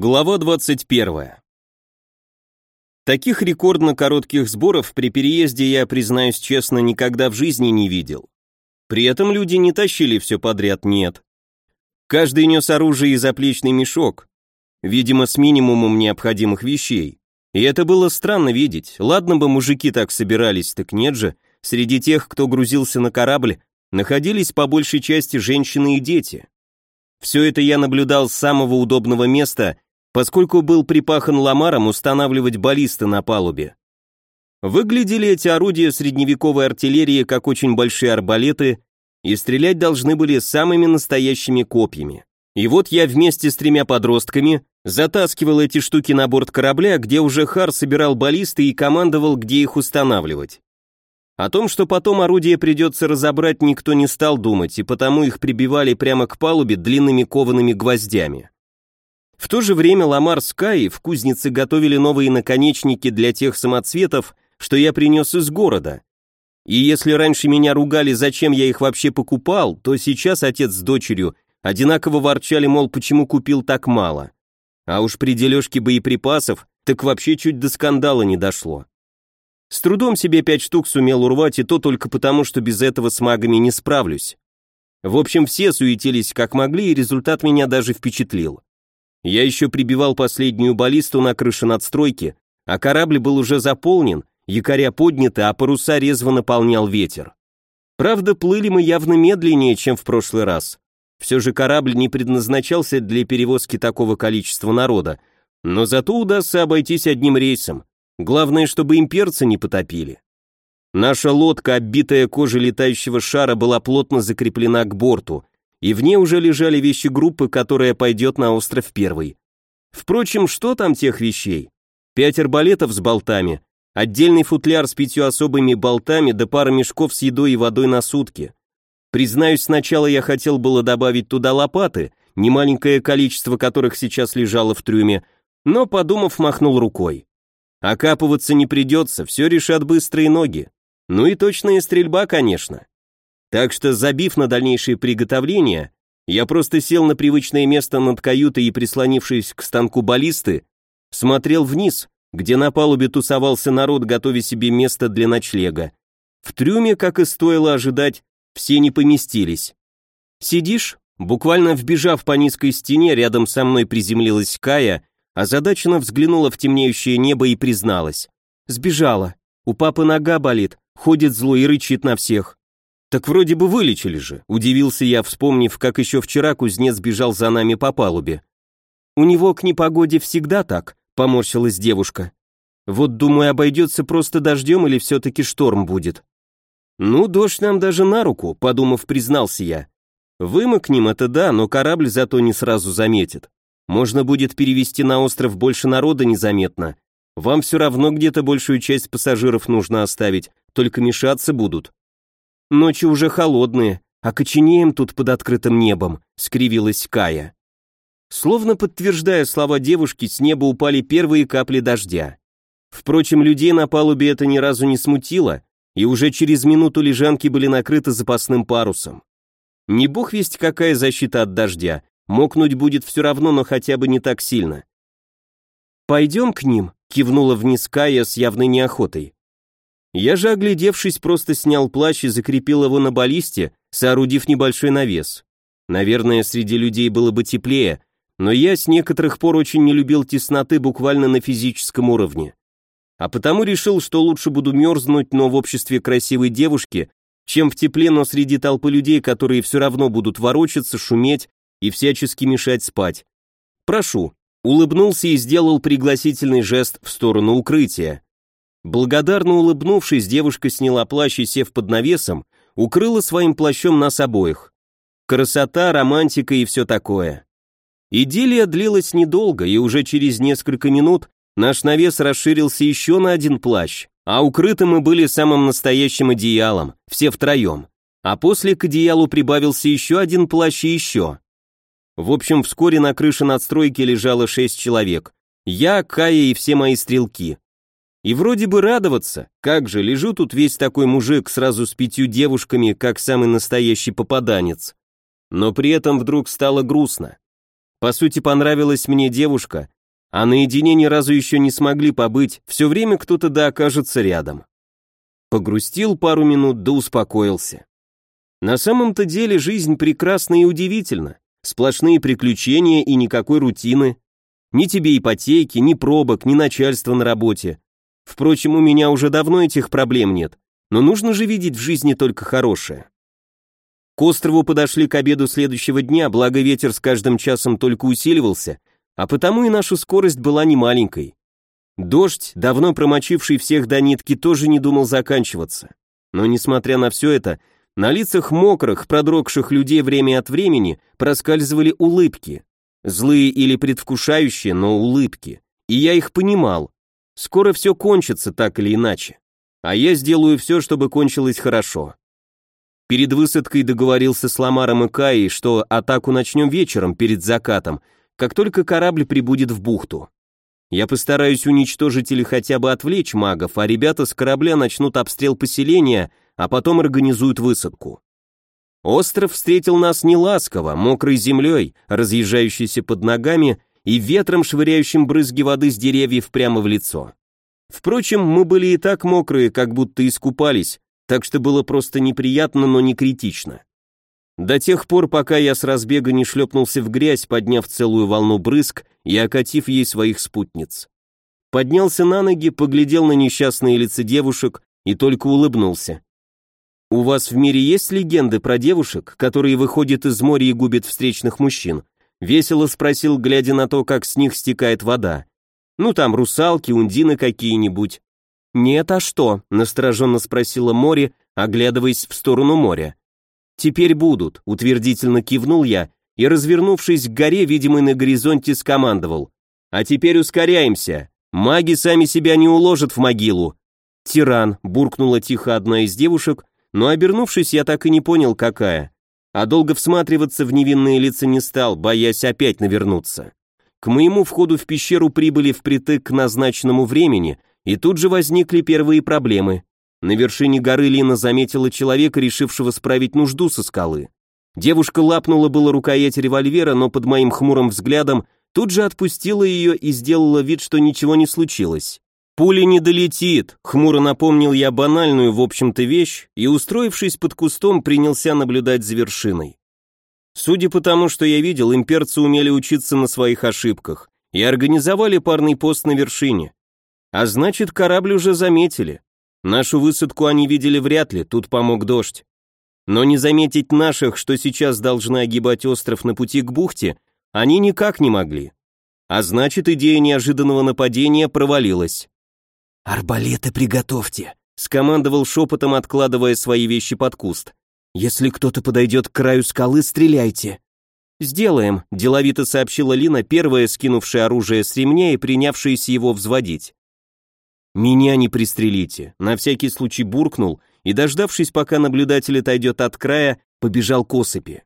Глава 21. Таких рекордно коротких сборов при переезде я, признаюсь честно, никогда в жизни не видел. При этом люди не тащили все подряд, нет. Каждый нес оружие и заплечный мешок, видимо, с минимумом необходимых вещей. И это было странно видеть. Ладно бы мужики так собирались, так нет же. Среди тех, кто грузился на корабль, находились по большей части женщины и дети. Все это я наблюдал с самого удобного места, поскольку был припахан ламаром устанавливать баллисты на палубе. Выглядели эти орудия средневековой артиллерии как очень большие арбалеты, и стрелять должны были самыми настоящими копьями. И вот я вместе с тремя подростками затаскивал эти штуки на борт корабля, где уже Хар собирал баллисты и командовал, где их устанавливать. О том, что потом орудие придется разобрать, никто не стал думать, и потому их прибивали прямо к палубе длинными коваными гвоздями. В то же время Ламар с Каи в кузнице готовили новые наконечники для тех самоцветов, что я принес из города. И если раньше меня ругали, зачем я их вообще покупал, то сейчас отец с дочерью одинаково ворчали, мол, почему купил так мало. А уж при дележке боеприпасов так вообще чуть до скандала не дошло. С трудом себе пять штук сумел урвать, и то только потому, что без этого с магами не справлюсь. В общем, все суетились как могли, и результат меня даже впечатлил. Я еще прибивал последнюю баллисту на крыше надстройки, а корабль был уже заполнен, якоря подняты, а паруса резво наполнял ветер. Правда, плыли мы явно медленнее, чем в прошлый раз. Все же корабль не предназначался для перевозки такого количества народа, но зато удастся обойтись одним рейсом, Главное, чтобы имперцы не потопили. Наша лодка, оббитая кожей летающего шара, была плотно закреплена к борту, и в ней уже лежали вещи группы, которая пойдет на остров первый. Впрочем, что там тех вещей? Пять арбалетов с болтами, отдельный футляр с пятью особыми болтами да пара мешков с едой и водой на сутки. Признаюсь, сначала я хотел было добавить туда лопаты, немаленькое количество которых сейчас лежало в трюме, но, подумав, махнул рукой. Окапываться не придется, все решат быстрые ноги. Ну и точная стрельба, конечно. Так что, забив на дальнейшие приготовления, я просто сел на привычное место над каютой и, прислонившись к станку баллисты, смотрел вниз, где на палубе тусовался народ, готовя себе место для ночлега. В трюме, как и стоило ожидать, все не поместились. «Сидишь?» Буквально вбежав по низкой стене, рядом со мной приземлилась Кая Озадаченно взглянула в темнеющее небо и призналась. Сбежала. У папы нога болит, ходит зло и рычит на всех. Так вроде бы вылечили же, удивился я, вспомнив, как еще вчера кузнец бежал за нами по палубе. У него к непогоде всегда так, поморщилась девушка. Вот, думаю, обойдется просто дождем или все-таки шторм будет. Ну, дождь нам даже на руку, подумав, признался я. Вымокнем это да, но корабль зато не сразу заметит. Можно будет перевести на остров больше народа незаметно. Вам все равно где-то большую часть пассажиров нужно оставить, только мешаться будут. Ночи уже холодные, а коченеем тут под открытым небом, скривилась Кая. Словно подтверждая слова девушки, с неба упали первые капли дождя. Впрочем, людей на палубе это ни разу не смутило, и уже через минуту лежанки были накрыты запасным парусом. Не бог весть какая защита от дождя, Мокнуть будет все равно, но хотя бы не так сильно. «Пойдем к ним», — кивнула вниз Кая с явной неохотой. Я же, оглядевшись, просто снял плащ и закрепил его на баллисте, соорудив небольшой навес. Наверное, среди людей было бы теплее, но я с некоторых пор очень не любил тесноты буквально на физическом уровне. А потому решил, что лучше буду мерзнуть, но в обществе красивой девушки, чем в тепле, но среди толпы людей, которые все равно будут ворочаться, шуметь и всячески мешать спать. Прошу, улыбнулся и сделал пригласительный жест в сторону укрытия. Благодарно улыбнувшись, девушка сняла плащ и, сев под навесом, укрыла своим плащом нас обоих. Красота, романтика и все такое. Идиллия длилась недолго, и уже через несколько минут наш навес расширился еще на один плащ, а укрыты мы были самым настоящим одеялом, все втроем. А после к одеялу прибавился еще один плащ и еще. В общем, вскоре на крыше надстройки лежало шесть человек. Я, Кая и все мои стрелки. И вроде бы радоваться, как же, лежу тут весь такой мужик сразу с пятью девушками, как самый настоящий попаданец. Но при этом вдруг стало грустно. По сути, понравилась мне девушка, а наедине ни разу еще не смогли побыть, все время кто-то да окажется рядом. Погрустил пару минут, да успокоился. На самом-то деле жизнь прекрасна и удивительна. Сплошные приключения и никакой рутины. Ни тебе ипотеки, ни пробок, ни начальства на работе. Впрочем, у меня уже давно этих проблем нет, но нужно же видеть в жизни только хорошее. К острову подошли к обеду следующего дня, благо ветер с каждым часом только усиливался, а потому и наша скорость была немаленькой. Дождь, давно промочивший всех до нитки, тоже не думал заканчиваться. Но несмотря на все это, на лицах мокрых, продрогших людей время от времени проскальзывали улыбки. Злые или предвкушающие, но улыбки. И я их понимал. Скоро все кончится так или иначе. А я сделаю все, чтобы кончилось хорошо. Перед высадкой договорился с Ламаром и Каей, что атаку начнем вечером перед закатом, как только корабль прибудет в бухту. Я постараюсь уничтожить или хотя бы отвлечь магов, а ребята с корабля начнут обстрел поселения, а потом организуют высадку. Остров встретил нас неласково, мокрой землей, разъезжающейся под ногами и ветром, швыряющим брызги воды с деревьев прямо в лицо. Впрочем, мы были и так мокрые, как будто искупались, так что было просто неприятно, но не критично. До тех пор, пока я с разбега не шлепнулся в грязь, подняв целую волну брызг и окатив ей своих спутниц. Поднялся на ноги, поглядел на несчастные лица девушек и только улыбнулся. «У вас в мире есть легенды про девушек, которые выходят из моря и губят встречных мужчин?» Весело спросил, глядя на то, как с них стекает вода. «Ну там русалки, ундины какие-нибудь». «Нет, а что?» — настороженно спросила море, оглядываясь в сторону моря. «Теперь будут», — утвердительно кивнул я и, развернувшись к горе, видимой на горизонте, скомандовал. «А теперь ускоряемся. Маги сами себя не уложат в могилу». «Тиран», — буркнула тихо одна из девушек, но, обернувшись, я так и не понял, какая. А долго всматриваться в невинные лица не стал, боясь опять навернуться. К моему входу в пещеру прибыли впритык к назначенному времени, и тут же возникли первые проблемы. На вершине горы Лина заметила человека, решившего справить нужду со скалы. Девушка лапнула было рукоять револьвера, но под моим хмурым взглядом тут же отпустила ее и сделала вид, что ничего не случилось. «Пуля не долетит», — хмуро напомнил я банальную, в общем-то, вещь, и, устроившись под кустом, принялся наблюдать за вершиной. Судя по тому, что я видел, имперцы умели учиться на своих ошибках и организовали парный пост на вершине. А значит, корабль уже заметили. Нашу высадку они видели вряд ли, тут помог дождь. Но не заметить наших, что сейчас должны огибать остров на пути к бухте, они никак не могли. А значит, идея неожиданного нападения провалилась. «Арбалеты приготовьте», — скомандовал шепотом, откладывая свои вещи под куст. «Если кто-то подойдет к краю скалы, стреляйте». «Сделаем», — деловито сообщила Лина, первая скинувшая оружие с ремня и принявшаяся его взводить. «Меня не пристрелите», на всякий случай буркнул и, дождавшись, пока наблюдатель отойдет от края, побежал к осыпи.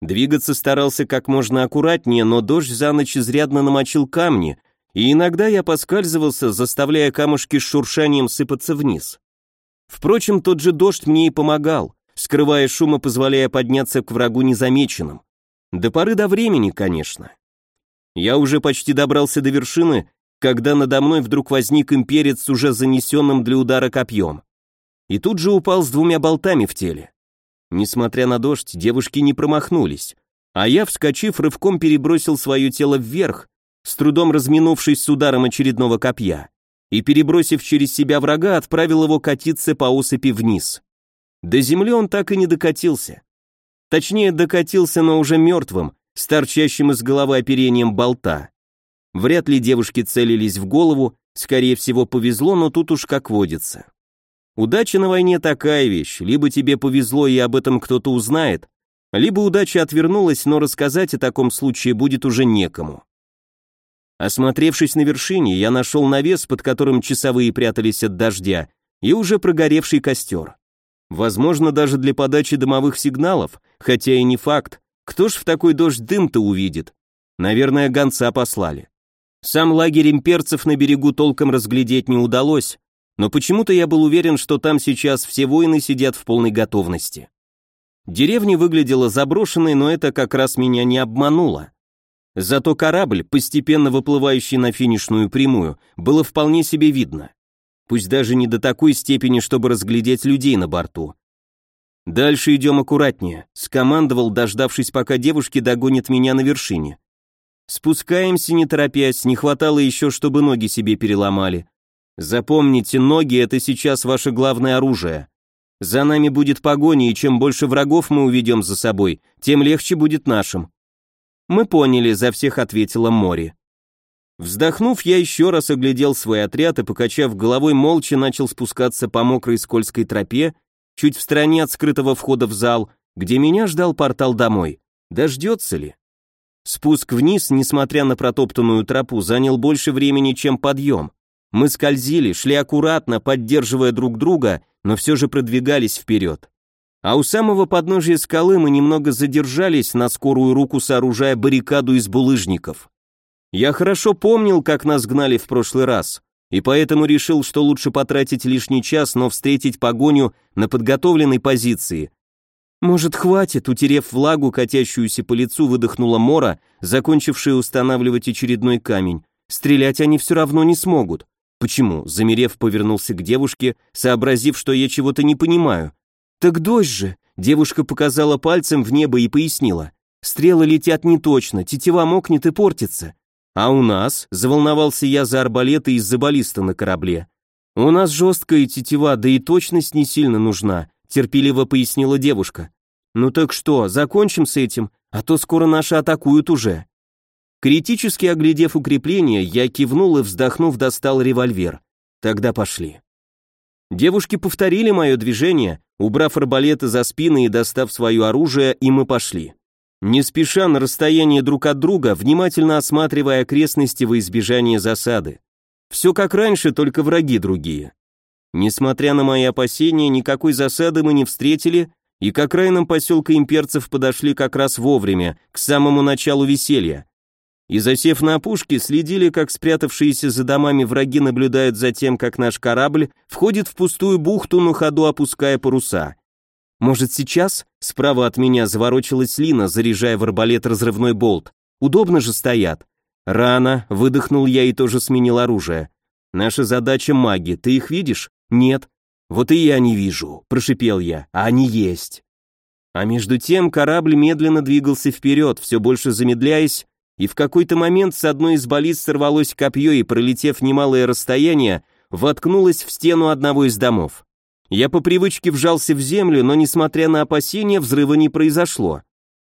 Двигаться старался как можно аккуратнее, но дождь за ночь изрядно намочил камни, и иногда я поскальзывался, заставляя камушки с шуршанием сыпаться вниз. Впрочем, тот же дождь мне и помогал, скрывая шум и позволяя подняться к врагу незамеченным. До поры до времени, конечно. Я уже почти добрался до вершины, когда надо мной вдруг возник имперец с уже занесенным для удара копьем. И тут же упал с двумя болтами в теле. Несмотря на дождь, девушки не промахнулись, а я, вскочив, рывком перебросил свое тело вверх, с трудом разминувшись с ударом очередного копья, и, перебросив через себя врага, отправил его катиться по осыпи вниз. До земли он так и не докатился. Точнее, докатился, но уже мертвым, с торчащим из головы оперением болта. Вряд ли девушки целились в голову, скорее всего повезло, но тут уж как водится. Удача на войне такая вещь, либо тебе повезло и об этом кто-то узнает, либо удача отвернулась, но рассказать о таком случае будет уже некому. Осмотревшись на вершине, я нашел навес, под которым часовые прятались от дождя, и уже прогоревший костер. Возможно, даже для подачи дымовых сигналов, хотя и не факт. Кто ж в такой дождь дым-то увидит? Наверное, гонца послали. Сам лагерь имперцев на берегу толком разглядеть не удалось, но почему-то я был уверен, что там сейчас все воины сидят в полной готовности. Деревня выглядела заброшенной, но это как раз меня не обмануло. Зато корабль, постепенно выплывающий на финишную прямую, было вполне себе видно. Пусть даже не до такой степени, чтобы разглядеть людей на борту. «Дальше идем аккуратнее», — скомандовал, дождавшись, пока девушки догонят меня на вершине. Спускаемся, не торопясь, не хватало еще, чтобы ноги себе переломали. Запомните, ноги — это сейчас ваше главное оружие. За нами будет погоня, и чем больше врагов мы уведем за собой, тем легче будет нашим. Мы поняли, за всех ответила Мори. Вздохнув, я еще раз оглядел свой отряд и, покачав головой, молча начал спускаться по мокрой скользкой тропе, чуть в стороне от скрытого входа в зал, где меня ждал портал домой. Дождется ли? Спуск вниз, несмотря на протоптанную тропу, занял больше времени, чем подъем. Мы скользили, шли аккуратно, поддерживая друг друга, но все же продвигались вперед. А у самого подножия скалы мы немного задержались, на скорую руку сооружая баррикаду из булыжников. Я хорошо помнил, как нас гнали в прошлый раз, и поэтому решил, что лучше потратить лишний час, но встретить погоню на подготовленной позиции. Может, хватит, утерев влагу, катящуюся по лицу, выдохнула Мора, закончившая устанавливать очередной камень. Стрелять они все равно не смогут. Почему? Замерев, повернулся к девушке, сообразив, что я чего-то не понимаю. Так дождь же! Девушка показала пальцем в небо и пояснила. Стрелы летят не точно, тетива мокнет и портится. А у нас, заволновался я за арбалеты из-за баллиста на корабле. У нас жесткая тетива, да и точность не сильно нужна, терпеливо пояснила девушка. Ну так что, закончим с этим, а то скоро наши атакуют уже. Критически оглядев укрепление, я кивнул и, вздохнув, достал револьвер. Тогда пошли. Девушки повторили мое движение, убрав арбалеты за спины и достав свое оружие, и мы пошли. Не спеша на расстоянии друг от друга, внимательно осматривая окрестности во избежание засады. Все как раньше, только враги другие. Несмотря на мои опасения, никакой засады мы не встретили, и к окраинам поселка имперцев подошли как раз вовремя, к самому началу веселья. И засев на опушке, следили, как спрятавшиеся за домами враги наблюдают за тем, как наш корабль входит в пустую бухту, на ходу опуская паруса. Может, сейчас? Справа от меня заворочилась Лина, заряжая в арбалет разрывной болт. Удобно же стоят. Рано, выдохнул я и тоже сменил оружие. Наша задача маги, ты их видишь? Нет. Вот и я не вижу, прошипел я, а они есть. А между тем корабль медленно двигался вперед, все больше замедляясь, и в какой-то момент с одной из баллист сорвалось копье и, пролетев немалое расстояние, воткнулось в стену одного из домов. Я по привычке вжался в землю, но, несмотря на опасения, взрыва не произошло.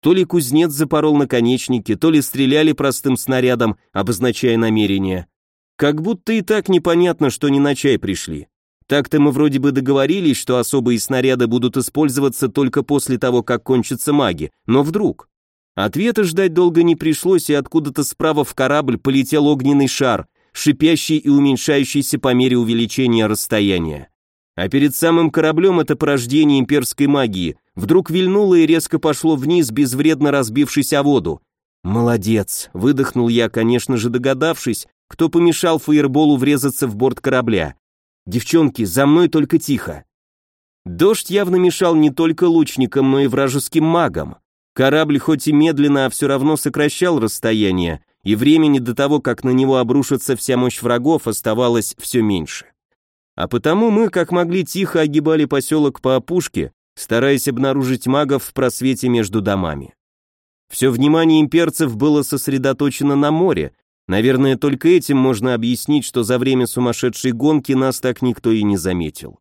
То ли кузнец запорол наконечники, то ли стреляли простым снарядом, обозначая намерение. Как будто и так непонятно, что не на чай пришли. Так-то мы вроде бы договорились, что особые снаряды будут использоваться только после того, как кончатся маги, но вдруг... Ответа ждать долго не пришлось, и откуда-то справа в корабль полетел огненный шар, шипящий и уменьшающийся по мере увеличения расстояния. А перед самым кораблем это порождение имперской магии вдруг вильнуло и резко пошло вниз, безвредно разбившись о воду. «Молодец!» — выдохнул я, конечно же догадавшись, кто помешал фаерболу врезаться в борт корабля. «Девчонки, за мной только тихо!» Дождь явно мешал не только лучникам, но и вражеским магам. Корабль хоть и медленно, а все равно сокращал расстояние, и времени до того, как на него обрушится вся мощь врагов, оставалось все меньше. А потому мы, как могли, тихо огибали поселок по опушке, стараясь обнаружить магов в просвете между домами. Все внимание имперцев было сосредоточено на море, наверное, только этим можно объяснить, что за время сумасшедшей гонки нас так никто и не заметил.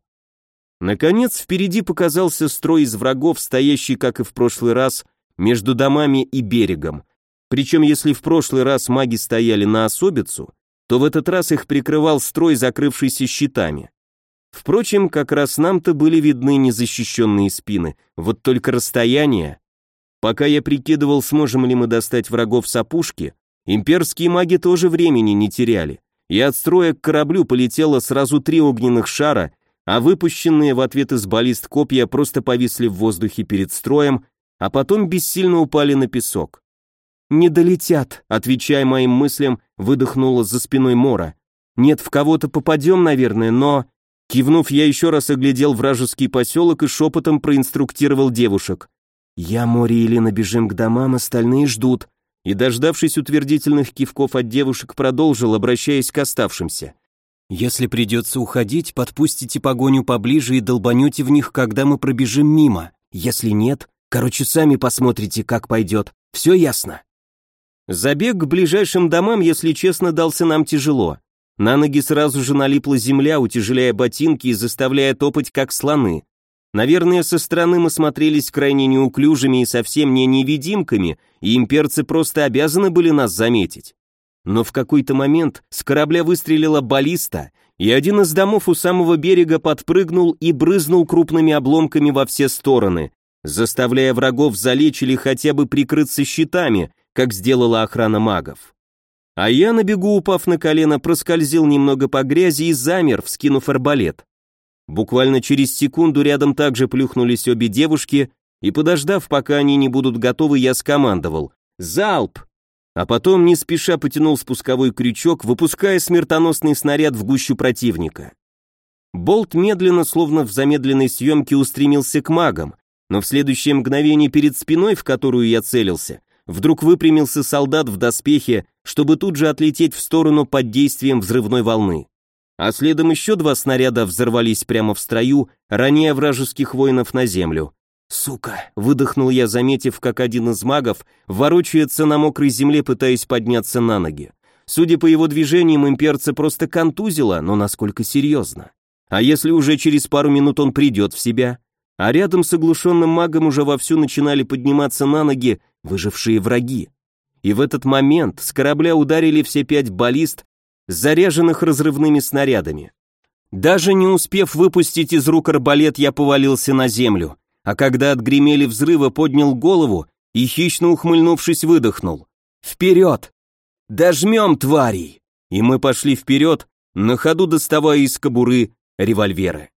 Наконец, впереди показался строй из врагов, стоящий, как и в прошлый раз, между домами и берегом. Причем, если в прошлый раз маги стояли на особицу, то в этот раз их прикрывал строй, закрывшийся щитами. Впрочем, как раз нам-то были видны незащищенные спины, вот только расстояние. Пока я прикидывал, сможем ли мы достать врагов с опушки, имперские маги тоже времени не теряли, и от строя к кораблю полетело сразу три огненных шара, а выпущенные в ответ из баллист копья просто повисли в воздухе перед строем, а потом бессильно упали на песок. «Не долетят», — отвечая моим мыслям, выдохнула за спиной Мора. «Нет, в кого-то попадем, наверное, но...» Кивнув, я еще раз оглядел вражеский поселок и шепотом проинструктировал девушек. «Я, Мори и Лена бежим к домам, остальные ждут. и, дождавшись утвердительных кивков от девушек, продолжил, обращаясь к оставшимся. «Если придется уходить, подпустите погоню поближе и долбанете в них, когда мы пробежим мимо. Если нет, короче, сами посмотрите, как пойдет. Все ясно?» Забег к ближайшим домам, если честно, дался нам тяжело. На ноги сразу же налипла земля, утяжеляя ботинки и заставляя топать, как слоны. Наверное, со стороны мы смотрелись крайне неуклюжими и совсем не невидимками, и имперцы просто обязаны были нас заметить. Но в какой-то момент с корабля выстрелила баллиста, и один из домов у самого берега подпрыгнул и брызнул крупными обломками во все стороны, заставляя врагов залечь или хотя бы прикрыться щитами, как сделала охрана магов. А я на бегу, упав на колено, проскользил немного по грязи и замер, вскинув арбалет. Буквально через секунду рядом также плюхнулись обе девушки, и подождав, пока они не будут готовы, я скомандовал «Залп!», а потом не спеша потянул спусковой крючок, выпуская смертоносный снаряд в гущу противника. Болт медленно, словно в замедленной съемке, устремился к магам, но в следующее мгновение перед спиной, в которую я целился, вдруг выпрямился солдат в доспехе, чтобы тут же отлететь в сторону под действием взрывной волны а следом еще два снаряда взорвались прямо в строю, роняя вражеских воинов на землю. «Сука!» — выдохнул я, заметив, как один из магов ворочается на мокрой земле, пытаясь подняться на ноги. Судя по его движениям, имперца просто контузило, но насколько серьезно. А если уже через пару минут он придет в себя? А рядом с оглушенным магом уже вовсю начинали подниматься на ноги выжившие враги. И в этот момент с корабля ударили все пять баллист, заряженных разрывными снарядами. Даже не успев выпустить из рук арбалет, я повалился на землю, а когда отгремели взрывы, поднял голову и, хищно ухмыльнувшись, выдохнул. «Вперед! Дожмем, тварей!» И мы пошли вперед, на ходу доставая из кобуры револьверы.